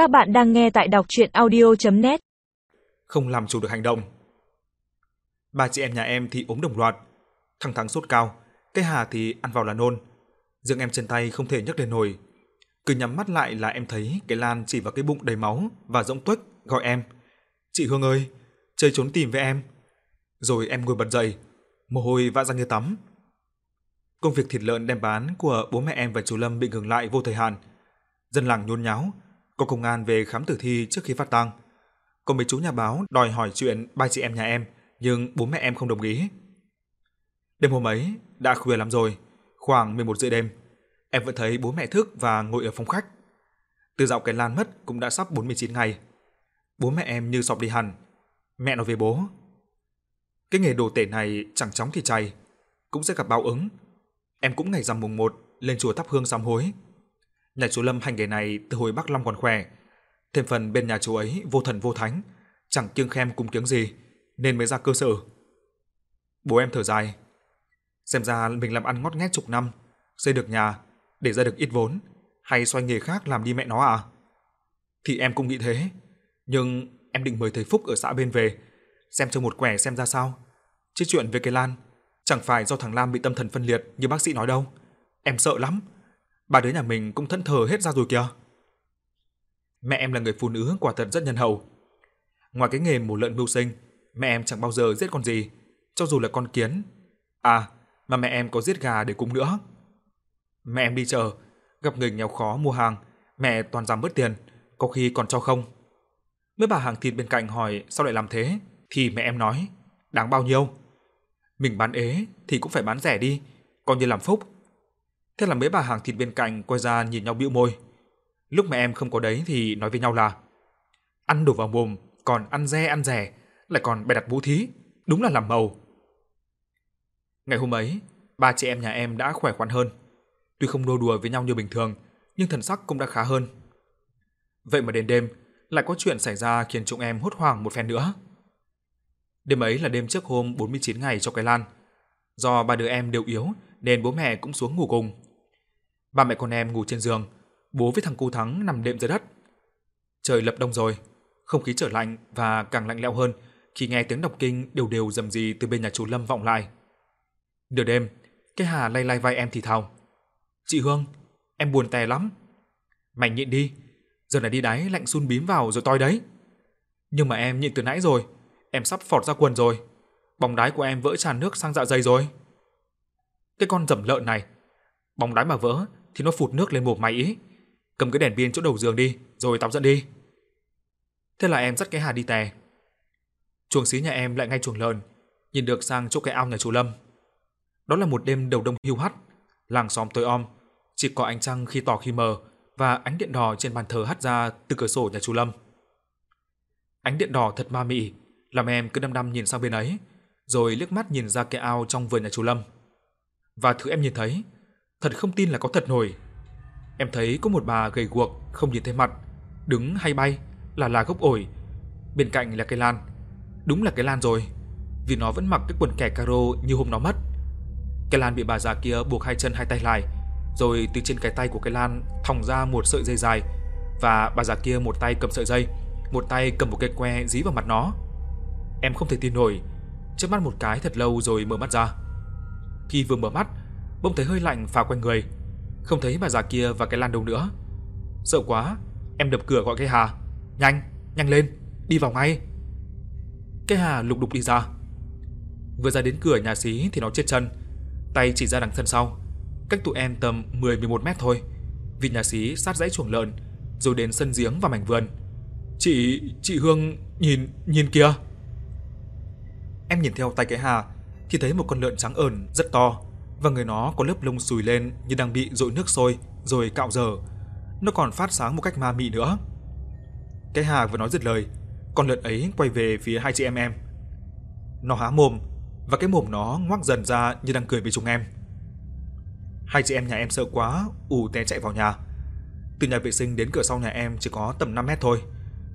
Các bạn đang nghe tại đọc audio net Không làm chủ được hành động. Ba chị em nhà em thì ốm đồng loạt. Thằng Thắng sốt cao, cái Hà thì ăn vào là nôn. Dương em chân tay không thể nhấc lên nổi. Cứ nhắm mắt lại là em thấy cái Lan chỉ vào cái bụng đầy máu và rỗng tuếch gọi em. Chị Hương ơi, chơi trốn tìm với em. Rồi em ngồi bật dậy, mồ hôi vã ra như tắm. Công việc thịt lợn đem bán của bố mẹ em và chú Lâm bị ngừng lại vô thời hạn. Dân làng nhốn nháo, có công an về khám tử thi trước khi phát tang. Có mấy chú nhà báo đòi hỏi chuyện ba chị em nhà em, nhưng bố mẹ em không đồng ý. Đêm hôm ấy, đã khuya lắm rồi, khoảng 11 giờ đêm, em vẫn thấy bố mẹ thức và ngồi ở phòng khách. Từ dạo cái Lan mất cũng đã sắp 49 ngày. Bố mẹ em như sọp đi hẳn. Mẹ nói với bố, cái nghề đồ tể này chẳng chóng thì chay, cũng sẽ gặp báo ứng. Em cũng ngày rằm mùng 1 lên chùa thắp hương sám hối. Nhà chú Lâm hành nghề này từ hồi Bắc Long còn khỏe, thêm phần bên nhà chú ấy vô thần vô thánh, chẳng kiêng khem cung kiếng gì, nên mới ra cơ sở. Bố em thở dài, xem ra mình làm ăn ngót nghét chục năm, xây được nhà, để ra được ít vốn, hay xoay nghề khác làm đi mẹ nó à? Thì em cũng nghĩ thế, nhưng em định mời thầy Phúc ở xã bên về, xem cho một quẻ xem ra sao. Chứ chuyện về cái Lan, chẳng phải do thằng Lam bị tâm thần phân liệt như bác sĩ nói đâu. Em sợ lắm. Ba đứa nhà mình cũng thẫn thờ hết ra rồi kìa. Mẹ em là người phụ nữ quả thật rất nhân hậu. Ngoài cái nghề mổ lợn mưu sinh, mẹ em chẳng bao giờ giết con gì, cho dù là con kiến. À, mà mẹ em có giết gà để cúng nữa. Mẹ em đi chợ, gặp người nghèo khó mua hàng, mẹ toàn giảm bớt tiền, có khi còn cho không. Mấy bà hàng thịt bên cạnh hỏi sao lại làm thế, thì mẹ em nói, đáng bao nhiêu? Mình bán ế thì cũng phải bán rẻ đi, coi như làm phúc. Thế là mấy bà hàng thịt bên cạnh quay ra nhìn nhau bĩu môi. Lúc mẹ em không có đấy thì nói với nhau là ăn đồ vào mồm, còn ăn dè ăn rẻ, lại còn bày đặt vũ thí, đúng là làm màu. Ngày hôm ấy, ba chị em nhà em đã khỏe khoắn hơn. Tuy không đua đùa với nhau như bình thường, nhưng thần sắc cũng đã khá hơn. Vậy mà đến đêm, lại có chuyện xảy ra khiến chúng em hốt hoảng một phen nữa. Đêm ấy là đêm trước hôm 49 ngày cho cái Lan. Do ba đứa em đều yếu nên bố mẹ cũng xuống ngủ cùng. Ba mẹ con em ngủ trên giường, bố với thằng cu thắng nằm đệm dưới đất. Trời lập đông rồi, không khí trở lạnh và càng lạnh lẽo hơn khi nghe tiếng đọc kinh đều đều rầm rì từ bên nhà chú Lâm vọng lại. Nửa đêm, cái Hà lay lay vai em thì thào. Chị Hương, em buồn tè lắm. Mày nhịn đi, giờ này đi đáy lạnh sun bím vào rồi toi đấy. Nhưng mà em nhịn từ nãy rồi, em sắp phọt ra quần rồi. Bóng đái của em vỡ tràn nước sang dạ dày rồi. Cái con dầm lợn này, bóng đái mà vỡ thì nó phụt nước lên mồm mày ý. Cầm cái đèn pin chỗ đầu giường đi, rồi tắm dẫn đi. Thế là em dắt cái Hà đi tè. Chuồng xí nhà em lại ngay chuồng lợn, nhìn được sang chỗ cái ao nhà chú Lâm. Đó là một đêm đầu đông hiu hắt, làng xóm tối om, chỉ có ánh trăng khi tỏ khi mờ và ánh điện đỏ trên bàn thờ hắt ra từ cửa sổ nhà chú Lâm. Ánh điện đỏ thật ma mị, làm em cứ đăm đăm nhìn sang bên ấy, rồi liếc mắt nhìn ra cái ao trong vườn nhà chú Lâm. Và thứ em nhìn thấy, thật không tin là có thật nổi. Em thấy có một bà gầy guộc, không nhìn thấy mặt, đứng hay bay, là là gốc ổi. Bên cạnh là cây lan. Đúng là cây lan rồi, vì nó vẫn mặc cái quần kẻ caro như hôm nó mất. cây lan bị bà già kia buộc hai chân hai tay lại, rồi từ trên cái tay của cây lan thòng ra một sợi dây dài và bà già kia một tay cầm sợi dây, một tay cầm một cây que dí vào mặt nó. Em không thể tin nổi, chớp mắt một cái thật lâu rồi mở mắt ra. Khi vừa mở mắt, bỗng thấy hơi lạnh phả quanh người, không thấy bà già kia và cái lan đâu nữa. Sợ quá, em đập cửa gọi cái Hà, "Nhanh, nhanh lên, đi vào ngay." Cái Hà lục đục đi ra. Vừa ra đến cửa nhà xí thì nó chết chân, tay chỉ ra đằng thân sau, cách tụi em tầm 10-11 mét thôi. Vì nhà xí sát dãy chuồng lợn, rồi đến sân giếng và mảnh vườn. "Chị, chị Hương, nhìn, nhìn kìa." Em nhìn theo tay cái Hà thì thấy một con lợn trắng ờn rất to và người nó có lớp lông xùi lên như đang bị dội nước sôi rồi cạo dở. Nó còn phát sáng một cách ma mị nữa. Cái Hà vừa nói dứt lời, con lợn ấy quay về phía hai chị em em. Nó há mồm và cái mồm nó ngoác dần ra như đang cười với chúng em. Hai chị em nhà em sợ quá, ù té chạy vào nhà. Từ nhà vệ sinh đến cửa sau nhà em chỉ có tầm 5 mét thôi,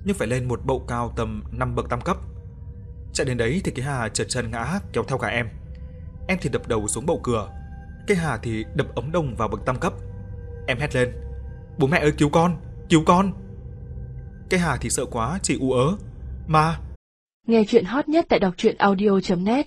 nhưng phải lên một bậu cao tầm 5 bậc tam cấp. Chạy đến đấy thì cái Hà trượt chân ngã kéo theo cả em. Em thì đập đầu xuống bậu cửa, cây Hà thì đập ống đồng vào bậc tam cấp. Em hét lên: "Bố mẹ ơi cứu con, cứu con!" cây Hà thì sợ quá chỉ u ớ. Mà Nghe chuyện hot nhất tại đọc truyện audio.net